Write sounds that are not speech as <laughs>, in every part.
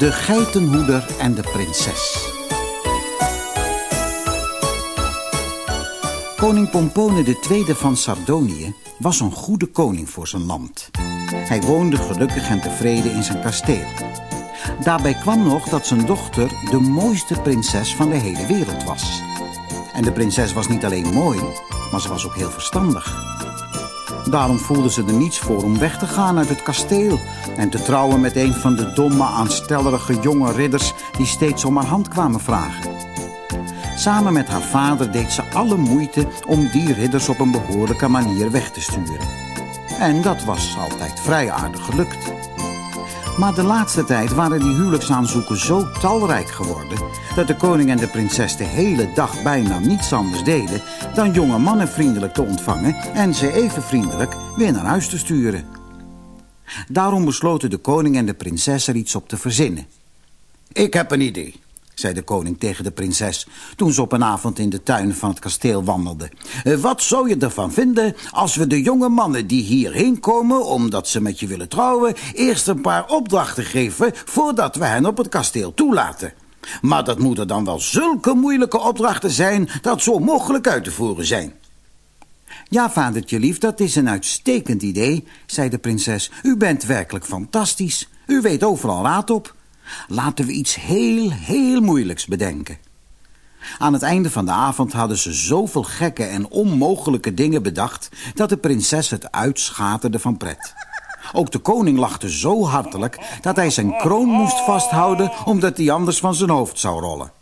De geitenhoeder en de prinses. Koning Pompone II van Sardonië was een goede koning voor zijn land. Hij woonde gelukkig en tevreden in zijn kasteel. Daarbij kwam nog dat zijn dochter de mooiste prinses van de hele wereld was. En de prinses was niet alleen mooi, maar ze was ook heel verstandig. Daarom voelde ze er niets voor om weg te gaan uit het kasteel... en te trouwen met een van de domme, aanstellerige jonge ridders... die steeds om haar hand kwamen vragen. Samen met haar vader deed ze alle moeite om die ridders op een behoorlijke manier weg te sturen. En dat was altijd vrij aardig gelukt. Maar de laatste tijd waren die huwelijksaanzoeken zo talrijk geworden... dat de koning en de prinses de hele dag bijna niets anders deden... dan jonge mannen vriendelijk te ontvangen... en ze even vriendelijk weer naar huis te sturen. Daarom besloten de koning en de prinses er iets op te verzinnen. Ik heb een idee, zei de koning tegen de prinses... toen ze op een avond in de tuin van het kasteel wandelden. Eh, wat zou je ervan vinden als we de jonge mannen die hierheen komen... omdat ze met je willen trouwen... eerst een paar opdrachten geven voordat we hen op het kasteel toelaten? Maar dat moeten dan wel zulke moeilijke opdrachten zijn... dat zo mogelijk uit te voeren zijn. Ja, vadertje lief, dat is een uitstekend idee, zei de prinses. U bent werkelijk fantastisch. U weet overal raad op. Laten we iets heel, heel moeilijks bedenken. Aan het einde van de avond hadden ze zoveel gekke en onmogelijke dingen bedacht... dat de prinses het uitschaterde van pret. Ook de koning lachte zo hartelijk dat hij zijn kroon moest vasthouden... omdat hij anders van zijn hoofd zou rollen.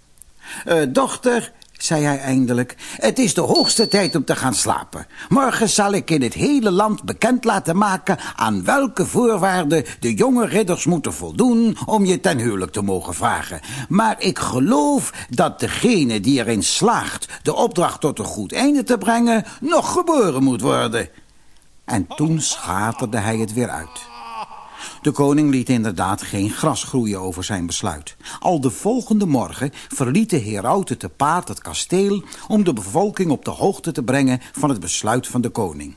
Uh, dochter, zei hij eindelijk. Het is de hoogste tijd om te gaan slapen. Morgen zal ik in het hele land bekend laten maken... aan welke voorwaarden de jonge ridders moeten voldoen... om je ten huwelijk te mogen vragen. Maar ik geloof dat degene die erin slaagt... de opdracht tot een goed einde te brengen... nog geboren moet worden. En toen schaterde hij het weer uit. De koning liet inderdaad geen gras groeien over zijn besluit. Al de volgende morgen verliet de herauten te paard het kasteel... om de bevolking op de hoogte te brengen van het besluit van de koning.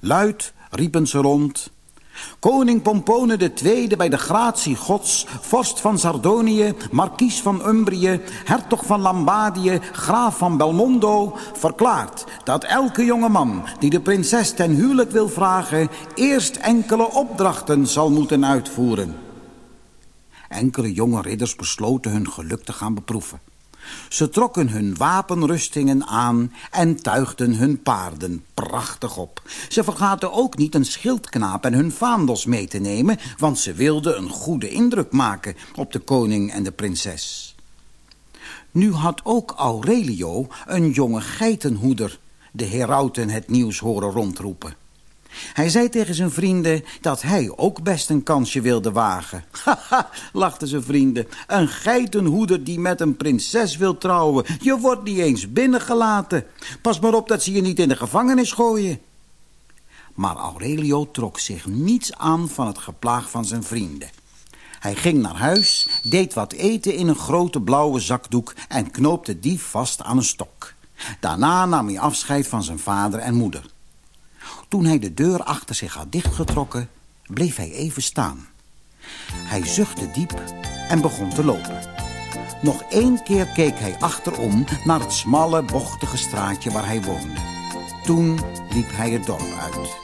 Luid riepen ze rond... Koning Pompone II bij de gratie gods, vorst van Sardonië, markies van Umbrië, hertog van Lombardië, graaf van Belmondo, verklaart dat elke jonge man die de prinses ten huwelijk wil vragen, eerst enkele opdrachten zal moeten uitvoeren. Enkele jonge ridders besloten hun geluk te gaan beproeven. Ze trokken hun wapenrustingen aan en tuigden hun paarden prachtig op. Ze vergaten ook niet een schildknaap en hun vaandels mee te nemen... want ze wilden een goede indruk maken op de koning en de prinses. Nu had ook Aurelio een jonge geitenhoeder... de herauten het nieuws horen rondroepen. Hij zei tegen zijn vrienden dat hij ook best een kansje wilde wagen. <laughs> Haha, lachten zijn vrienden. Een geitenhoeder die met een prinses wil trouwen. Je wordt niet eens binnengelaten. Pas maar op dat ze je niet in de gevangenis gooien. Maar Aurelio trok zich niets aan van het geplaag van zijn vrienden. Hij ging naar huis, deed wat eten in een grote blauwe zakdoek... en knoopte die vast aan een stok. Daarna nam hij afscheid van zijn vader en moeder. Toen hij de deur achter zich had dichtgetrokken, bleef hij even staan. Hij zuchtte diep en begon te lopen. Nog één keer keek hij achterom naar het smalle, bochtige straatje waar hij woonde. Toen liep hij het dorp uit.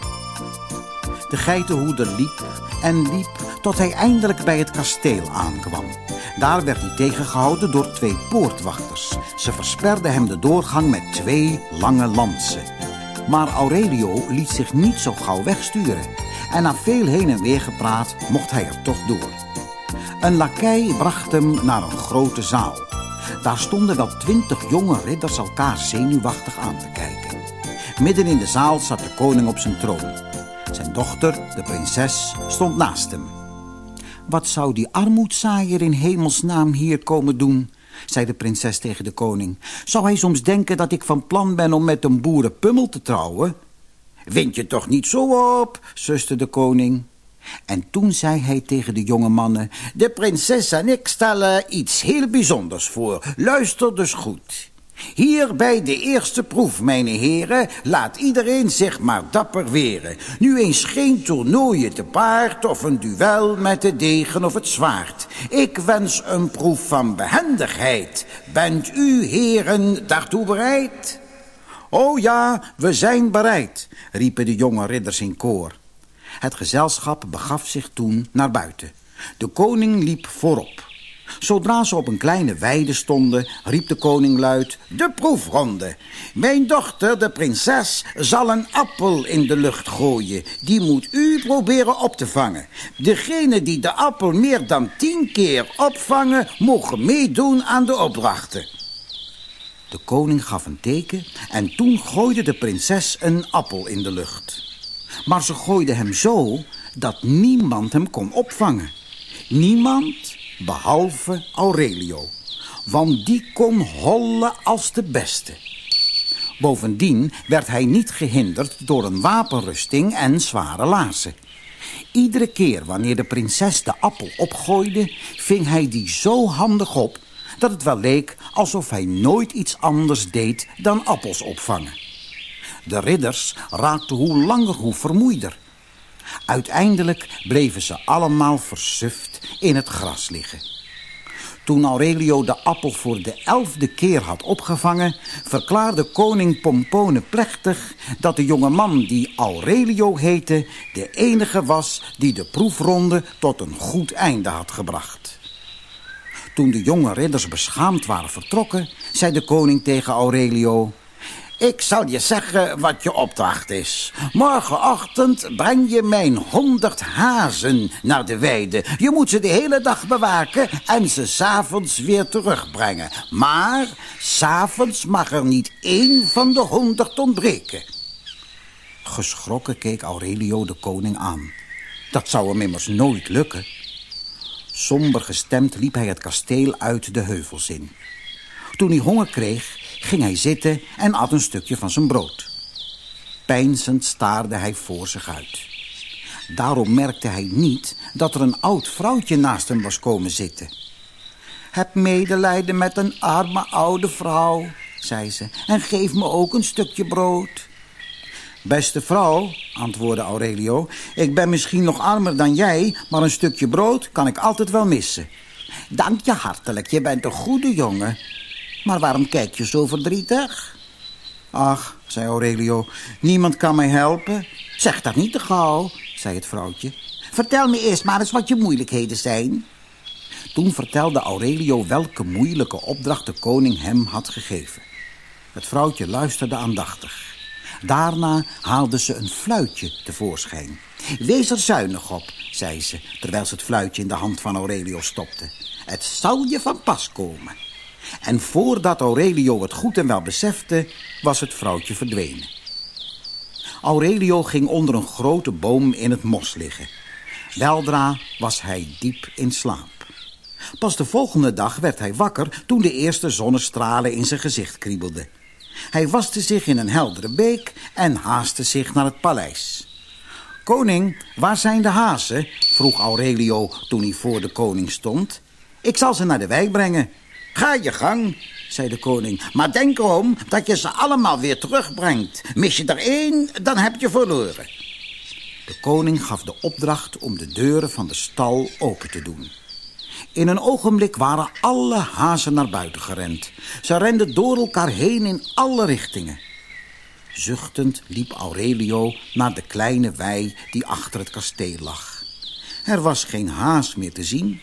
De geitenhoeder liep en liep tot hij eindelijk bij het kasteel aankwam. Daar werd hij tegengehouden door twee poortwachters. Ze versperden hem de doorgang met twee lange lansen. Maar Aurelio liet zich niet zo gauw wegsturen. En na veel heen en weer gepraat mocht hij er toch door. Een lakij bracht hem naar een grote zaal. Daar stonden wel twintig jonge ridders elkaar zenuwachtig aan te kijken. Midden in de zaal zat de koning op zijn troon. Zijn dochter, de prinses, stond naast hem. Wat zou die armoedzaaier in hemelsnaam hier komen doen? Zei de prinses tegen de koning. Zou hij soms denken dat ik van plan ben om met een boerenpummel te trouwen? Wind je toch niet zo op, zuste de koning. En toen zei hij tegen de jonge mannen... De prinses en ik stellen iets heel bijzonders voor. Luister dus goed. Hier bij de eerste proef, mijn heren, laat iedereen zich maar dapper weren. Nu eens geen toernooien te paard of een duel met de degen of het zwaard. Ik wens een proef van behendigheid. Bent u, heren, daartoe bereid? Oh ja, we zijn bereid, riepen de jonge ridders in koor. Het gezelschap begaf zich toen naar buiten. De koning liep voorop. Zodra ze op een kleine weide stonden, riep de koning luid... De proefronde. Mijn dochter, de prinses, zal een appel in de lucht gooien. Die moet u proberen op te vangen. Degene die de appel meer dan tien keer opvangen... mogen meedoen aan de opdrachten. De koning gaf een teken en toen gooide de prinses een appel in de lucht. Maar ze gooide hem zo dat niemand hem kon opvangen. Niemand behalve Aurelio. Want die kon hollen als de beste. Bovendien werd hij niet gehinderd door een wapenrusting en zware laarzen. Iedere keer wanneer de prinses de appel opgooide, ving hij die zo handig op dat het wel leek alsof hij nooit iets anders deed dan appels opvangen. De ridders raakten hoe langer hoe vermoeider. Uiteindelijk bleven ze allemaal versuft in het gras liggen. Toen Aurelio de appel voor de elfde keer had opgevangen... verklaarde koning Pompone plechtig dat de jonge man die Aurelio heette... de enige was die de proefronde tot een goed einde had gebracht. Toen de jonge ridders beschaamd waren vertrokken... zei de koning tegen Aurelio... Ik zal je zeggen wat je opdracht is. Morgenochtend breng je mijn honderd hazen naar de weide. Je moet ze de hele dag bewaken en ze s'avonds weer terugbrengen. Maar s'avonds mag er niet één van de honderd ontbreken. Geschrokken keek Aurelio de koning aan. Dat zou hem immers nooit lukken. Somber gestemd liep hij het kasteel uit de heuvels in. Toen hij honger kreeg, ging hij zitten en at een stukje van zijn brood. Pijnzend staarde hij voor zich uit. Daarom merkte hij niet dat er een oud vrouwtje naast hem was komen zitten. Heb medelijden met een arme oude vrouw, zei ze, en geef me ook een stukje brood. Beste vrouw, antwoordde Aurelio, ik ben misschien nog armer dan jij, maar een stukje brood kan ik altijd wel missen. Dank je hartelijk, je bent een goede jongen, maar waarom kijk je zo verdrietig? Ach, zei Aurelio, niemand kan mij helpen. Zeg dat niet te gauw, zei het vrouwtje. Vertel me eerst maar eens wat je moeilijkheden zijn. Toen vertelde Aurelio welke moeilijke opdracht de koning hem had gegeven. Het vrouwtje luisterde aandachtig. Daarna haalde ze een fluitje tevoorschijn. Wees er zuinig op, zei ze, terwijl ze het fluitje in de hand van Aurelio stopte. Het zal je van pas komen. En voordat Aurelio het goed en wel besefte, was het vrouwtje verdwenen. Aurelio ging onder een grote boom in het mos liggen. Weldra was hij diep in slaap. Pas de volgende dag werd hij wakker toen de eerste zonnestralen in zijn gezicht kriebelden. Hij waste zich in een heldere beek en haastte zich naar het paleis. Koning, waar zijn de hazen? vroeg Aurelio toen hij voor de koning stond. Ik zal ze naar de wijk brengen, Ga je gang, zei de koning. Maar denk erom dat je ze allemaal weer terugbrengt. Mis je er één, dan heb je verloren. De koning gaf de opdracht om de deuren van de stal open te doen. In een ogenblik waren alle hazen naar buiten gerend. Ze renden door elkaar heen in alle richtingen. Zuchtend liep Aurelio naar de kleine wei die achter het kasteel lag. Er was geen haas meer te zien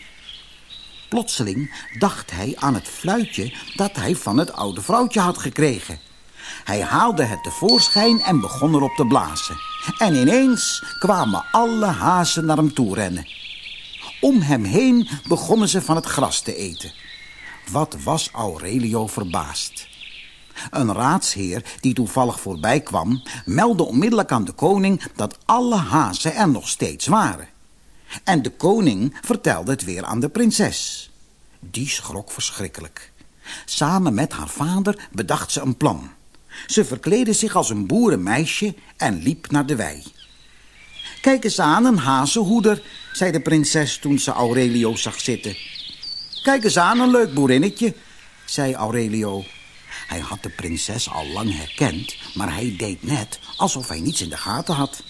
Plotseling dacht hij aan het fluitje dat hij van het oude vrouwtje had gekregen. Hij haalde het tevoorschijn en begon erop te blazen. En ineens kwamen alle hazen naar hem toe rennen. Om hem heen begonnen ze van het gras te eten. Wat was Aurelio verbaasd. Een raadsheer die toevallig voorbij kwam... meldde onmiddellijk aan de koning dat alle hazen er nog steeds waren. En de koning vertelde het weer aan de prinses. Die schrok verschrikkelijk. Samen met haar vader bedacht ze een plan. Ze verkleedde zich als een boerenmeisje en liep naar de wei. Kijk eens aan, een hazenhoeder, zei de prinses toen ze Aurelio zag zitten. Kijk eens aan, een leuk boerinnetje, zei Aurelio. Hij had de prinses al lang herkend, maar hij deed net alsof hij niets in de gaten had.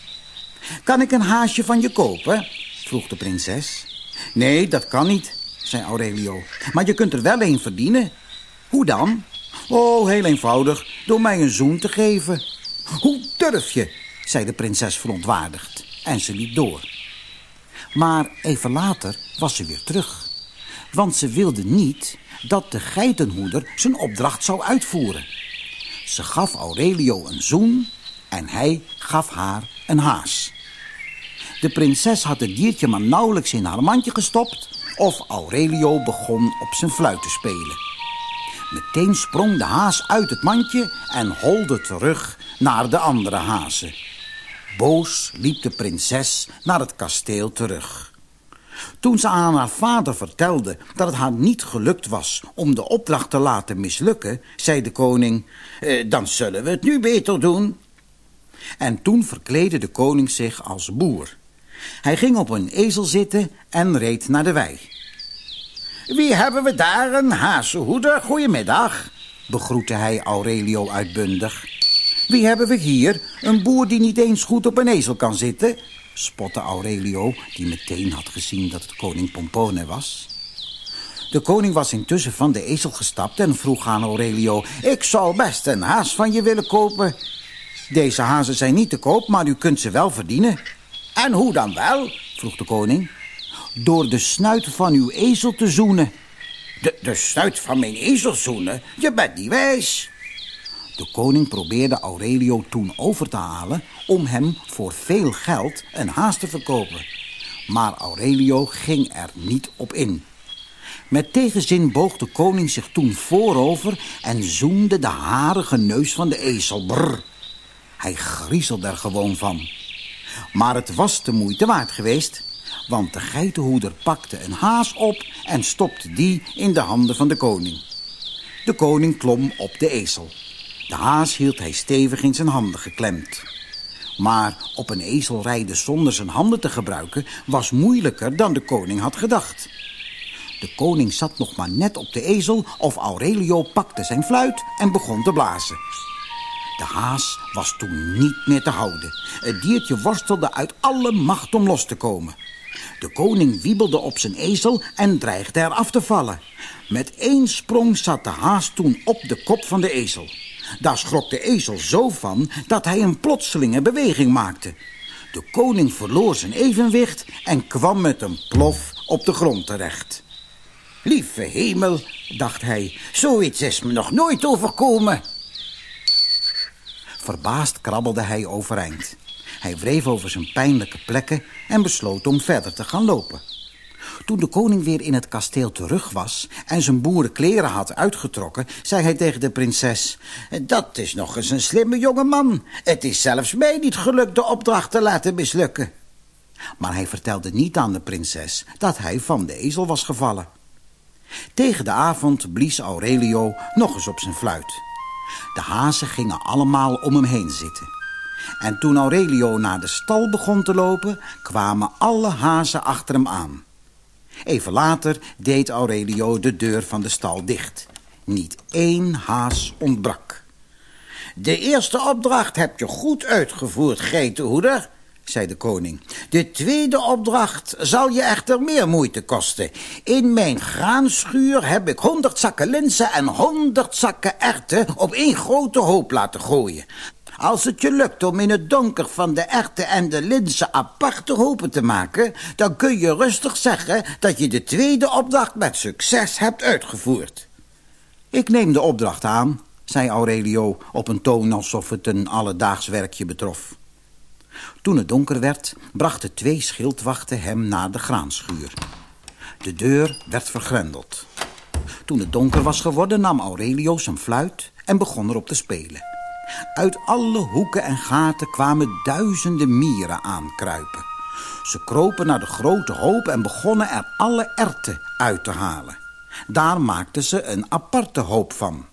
Kan ik een haasje van je kopen? Vroeg de prinses. Nee, dat kan niet, zei Aurelio. Maar je kunt er wel een verdienen. Hoe dan? Oh, heel eenvoudig, door mij een zoen te geven. Hoe durf je? zei de prinses verontwaardigd. En ze liep door. Maar even later was ze weer terug. Want ze wilde niet dat de geitenhoeder zijn opdracht zou uitvoeren. Ze gaf Aurelio een zoen en hij gaf haar een haas. De prinses had het diertje maar nauwelijks in haar mandje gestopt... of Aurelio begon op zijn fluit te spelen. Meteen sprong de haas uit het mandje en holde terug naar de andere hazen. Boos liep de prinses naar het kasteel terug. Toen ze aan haar vader vertelde dat het haar niet gelukt was om de opdracht te laten mislukken, zei de koning, eh, dan zullen we het nu beter doen. En toen verkleedde de koning zich als boer. Hij ging op een ezel zitten en reed naar de wei. Wie hebben we daar, een hazenhoeder? Goedemiddag, begroette hij Aurelio uitbundig. Wie hebben we hier? Een boer die niet eens goed op een ezel kan zitten? spotte Aurelio, die meteen had gezien dat het koning Pompone was. De koning was intussen van de ezel gestapt en vroeg aan Aurelio... Ik zou best een haas van je willen kopen. Deze hazen zijn niet te koop, maar u kunt ze wel verdienen. En hoe dan wel? vroeg de koning. Door de snuit van uw ezel te zoenen. De, de snuit van mijn ezel zoenen? Je bent niet wijs. De koning probeerde Aurelio toen over te halen om hem voor veel geld een haas te verkopen. Maar Aurelio ging er niet op in. Met tegenzin boog de koning zich toen voorover en zoemde de harige neus van de ezel. Brr. Hij griezelde er gewoon van. Maar het was de moeite waard geweest, want de geitenhoeder pakte een haas op en stopte die in de handen van de koning. De koning klom op de ezel. De haas hield hij stevig in zijn handen geklemd. Maar op een ezel rijden zonder zijn handen te gebruiken... was moeilijker dan de koning had gedacht. De koning zat nog maar net op de ezel... of Aurelio pakte zijn fluit en begon te blazen. De haas was toen niet meer te houden. Het diertje worstelde uit alle macht om los te komen. De koning wiebelde op zijn ezel en dreigde er af te vallen. Met één sprong zat de haas toen op de kop van de ezel. Daar schrok de ezel zo van dat hij een plotselinge beweging maakte. De koning verloor zijn evenwicht en kwam met een plof op de grond terecht. Lieve hemel, dacht hij, zoiets is me nog nooit overkomen. Verbaasd krabbelde hij overeind. Hij wreef over zijn pijnlijke plekken en besloot om verder te gaan lopen. Toen de koning weer in het kasteel terug was en zijn boerenkleren had uitgetrokken, zei hij tegen de prinses, dat is nog eens een slimme jonge man. Het is zelfs mij niet gelukt de opdracht te laten mislukken. Maar hij vertelde niet aan de prinses dat hij van de ezel was gevallen. Tegen de avond blies Aurelio nog eens op zijn fluit. De hazen gingen allemaal om hem heen zitten. En toen Aurelio naar de stal begon te lopen, kwamen alle hazen achter hem aan. Even later deed Aurelio de deur van de stal dicht. Niet één haas ontbrak. De eerste opdracht heb je goed uitgevoerd, geitenhoeder, zei de koning. De tweede opdracht zal je echter meer moeite kosten. In mijn graanschuur heb ik honderd zakken linzen en honderd zakken erten op één grote hoop laten gooien. Als het je lukt om in het donker van de erwten en de linzen aparte hopen te maken... dan kun je rustig zeggen dat je de tweede opdracht met succes hebt uitgevoerd. Ik neem de opdracht aan, zei Aurelio op een toon alsof het een alledaags werkje betrof. Toen het donker werd, brachten twee schildwachten hem naar de graanschuur. De deur werd vergrendeld. Toen het donker was geworden, nam Aurelio zijn fluit en begon erop te spelen. Uit alle hoeken en gaten kwamen duizenden mieren aankruipen. Ze kropen naar de grote hoop en begonnen er alle erten uit te halen. Daar maakten ze een aparte hoop van.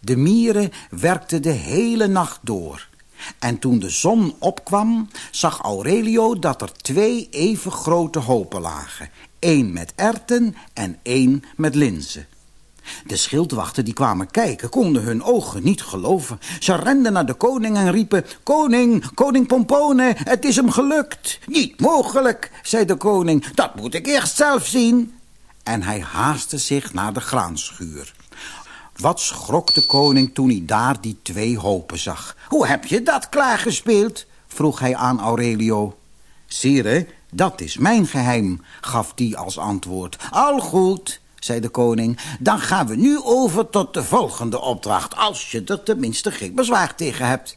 De mieren werkten de hele nacht door. En toen de zon opkwam, zag Aurelio dat er twee even grote hopen lagen. één met erten en één met linzen. De schildwachten die kwamen kijken konden hun ogen niet geloven. Ze renden naar de koning en riepen... Koning, koning Pompone, het is hem gelukt. Niet mogelijk, zei de koning. Dat moet ik eerst zelf zien. En hij haastte zich naar de graanschuur. Wat schrok de koning toen hij daar die twee hopen zag. Hoe heb je dat klaargespeeld? vroeg hij aan Aurelio. Sire, dat is mijn geheim, gaf die als antwoord. Al goed, zei de koning. Dan gaan we nu over tot de volgende opdracht, als je er tenminste geen bezwaar tegen hebt.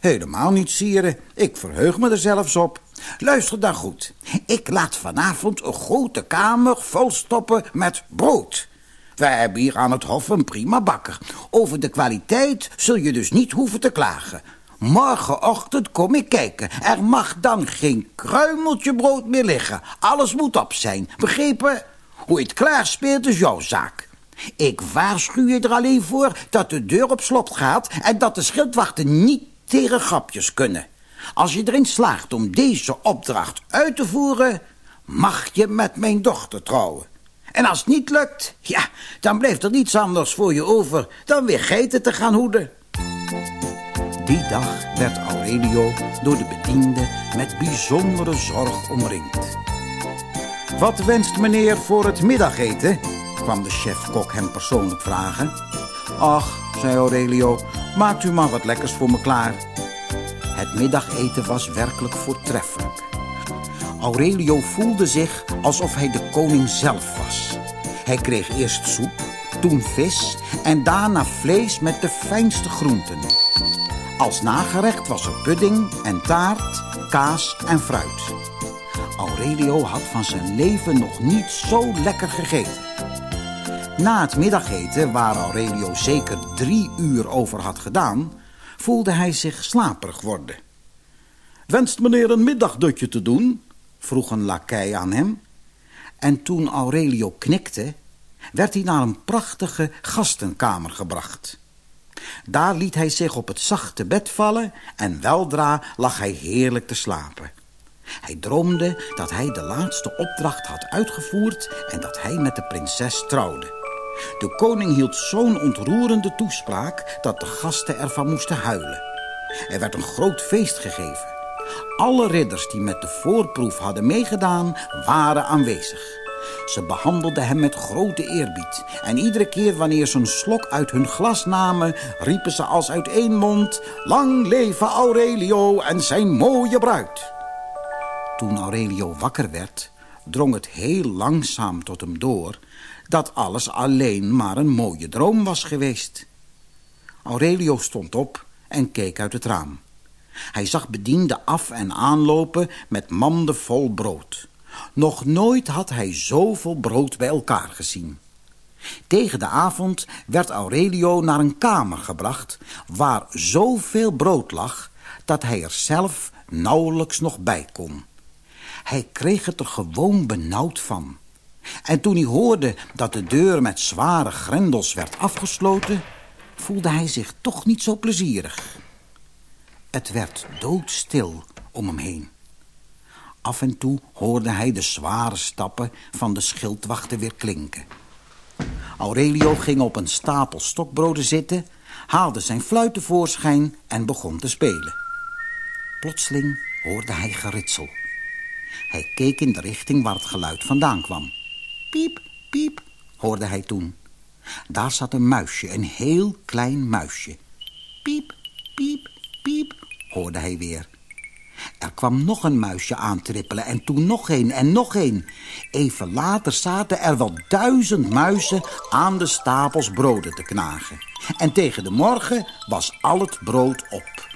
Helemaal niet, sire. Ik verheug me er zelfs op. Luister dan goed. Ik laat vanavond een grote kamer volstoppen met brood. Wij hebben hier aan het hof een prima bakker. Over de kwaliteit zul je dus niet hoeven te klagen. Morgenochtend kom ik kijken. Er mag dan geen kruimeltje brood meer liggen. Alles moet op zijn. Begrepen? Hoe het klaar speelt is jouw zaak. Ik waarschuw je er alleen voor dat de deur op slot gaat... en dat de schildwachten niet tegen grapjes kunnen. Als je erin slaagt om deze opdracht uit te voeren... mag je met mijn dochter trouwen. En als het niet lukt, ja, dan blijft er niets anders voor je over... dan weer geiten te gaan hoeden. Die dag werd Aurelio door de bediende met bijzondere zorg omringd. Wat wenst meneer voor het middageten? kwam de chef-kok hem persoonlijk vragen. Ach, zei Aurelio, maakt u maar wat lekkers voor me klaar. Het middageten was werkelijk voortreffelijk. Aurelio voelde zich alsof hij de koning zelf was. Hij kreeg eerst soep, toen vis en daarna vlees met de fijnste groenten. Als nagerecht was er pudding en taart, kaas en fruit. Aurelio had van zijn leven nog niet zo lekker gegeten. Na het middageten, waar Aurelio zeker drie uur over had gedaan... voelde hij zich slaperig worden. Wenst meneer een middagdutje te doen? Vroeg een lakij aan hem. En toen Aurelio knikte, werd hij naar een prachtige gastenkamer gebracht. Daar liet hij zich op het zachte bed vallen en weldra lag hij heerlijk te slapen. Hij droomde dat hij de laatste opdracht had uitgevoerd en dat hij met de prinses trouwde. De koning hield zo'n ontroerende toespraak dat de gasten ervan moesten huilen. Er werd een groot feest gegeven. Alle ridders die met de voorproef hadden meegedaan waren aanwezig. Ze behandelden hem met grote eerbied. En iedere keer wanneer ze een slok uit hun glas namen... riepen ze als uit één mond... Lang leven Aurelio en zijn mooie bruid. Toen Aurelio wakker werd, drong het heel langzaam tot hem door... dat alles alleen maar een mooie droom was geweest. Aurelio stond op en keek uit het raam. Hij zag bedienden af en aanlopen met manden vol brood. Nog nooit had hij zoveel brood bij elkaar gezien. Tegen de avond werd Aurelio naar een kamer gebracht... waar zoveel brood lag dat hij er zelf nauwelijks nog bij kon. Hij kreeg het er gewoon benauwd van. En toen hij hoorde dat de deur met zware grendels werd afgesloten... voelde hij zich toch niet zo plezierig. Het werd doodstil om hem heen. Af en toe hoorde hij de zware stappen van de schildwachten weer klinken. Aurelio ging op een stapel stokbroden zitten, haalde zijn fluit tevoorschijn en begon te spelen. Plotseling hoorde hij geritsel. Hij keek in de richting waar het geluid vandaan kwam. Piep, piep, hoorde hij toen. Daar zat een muisje, een heel klein muisje. Piep, piep, piep, hoorde hij weer. Er kwam nog een muisje aantrippelen en toen nog een en nog een. Even later zaten er wel duizend muizen aan de stapels broden te knagen. En tegen de morgen was al het brood op.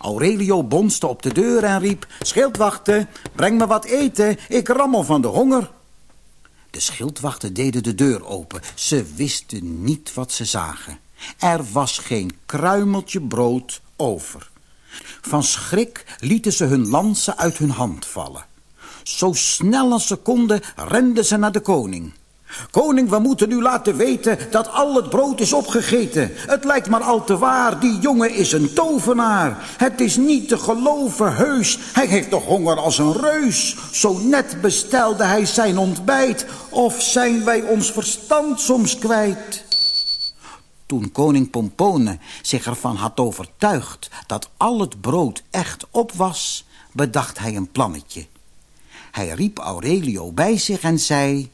Aurelio bonste op de deur en riep... Schildwachten, breng me wat eten, ik rammel van de honger. De schildwachten deden de deur open. Ze wisten niet wat ze zagen. Er was geen kruimeltje brood over. Van schrik lieten ze hun lansen uit hun hand vallen. Zo snel als ze konden renden ze naar de koning. Koning, we moeten u laten weten dat al het brood is opgegeten. Het lijkt maar al te waar, die jongen is een tovenaar. Het is niet te geloven, heus. Hij heeft toch honger als een reus. Zo net bestelde hij zijn ontbijt. Of zijn wij ons verstand soms kwijt? Toen koning Pompone zich ervan had overtuigd dat al het brood echt op was, bedacht hij een plannetje. Hij riep Aurelio bij zich en zei...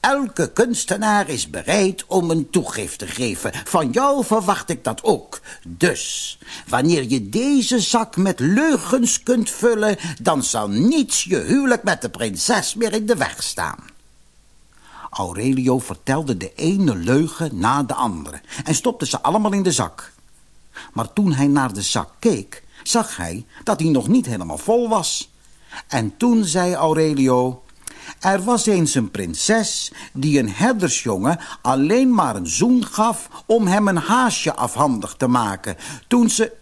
Elke kunstenaar is bereid om een toegift te geven. Van jou verwacht ik dat ook. Dus, wanneer je deze zak met leugens kunt vullen... dan zal niets je huwelijk met de prinses meer in de weg staan. Aurelio vertelde de ene leugen na de andere... en stopte ze allemaal in de zak. Maar toen hij naar de zak keek, zag hij dat hij nog niet helemaal vol was. En toen zei Aurelio... Er was eens een prinses die een herdersjongen alleen maar een zoen gaf om hem een haasje afhandig te maken. Toen ze...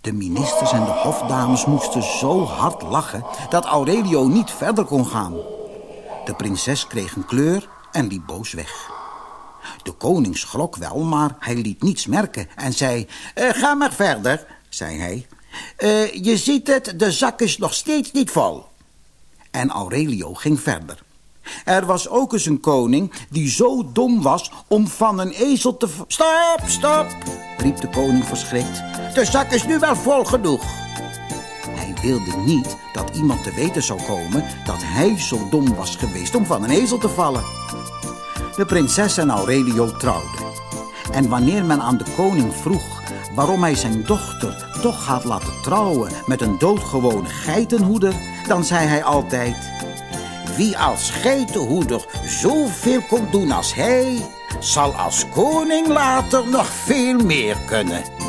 De ministers en de hofdames moesten zo hard lachen dat Aurelio niet verder kon gaan. De prinses kreeg een kleur en liep boos weg. De koning schrok wel, maar hij liet niets merken en zei... Uh, ga maar verder, zei hij. Uh, je ziet het, de zak is nog steeds niet vol. En Aurelio ging verder. Er was ook eens een koning die zo dom was om van een ezel te... Stop, stop, riep de koning verschrikt. De zak is nu wel vol genoeg. Wilde niet dat iemand te weten zou komen dat hij zo dom was geweest om van een ezel te vallen. De prinses en Aurelio trouwden. En wanneer men aan de koning vroeg waarom hij zijn dochter toch had laten trouwen met een doodgewone geitenhoeder, dan zei hij altijd... Wie als geitenhoeder zoveel komt doen als hij, zal als koning later nog veel meer kunnen.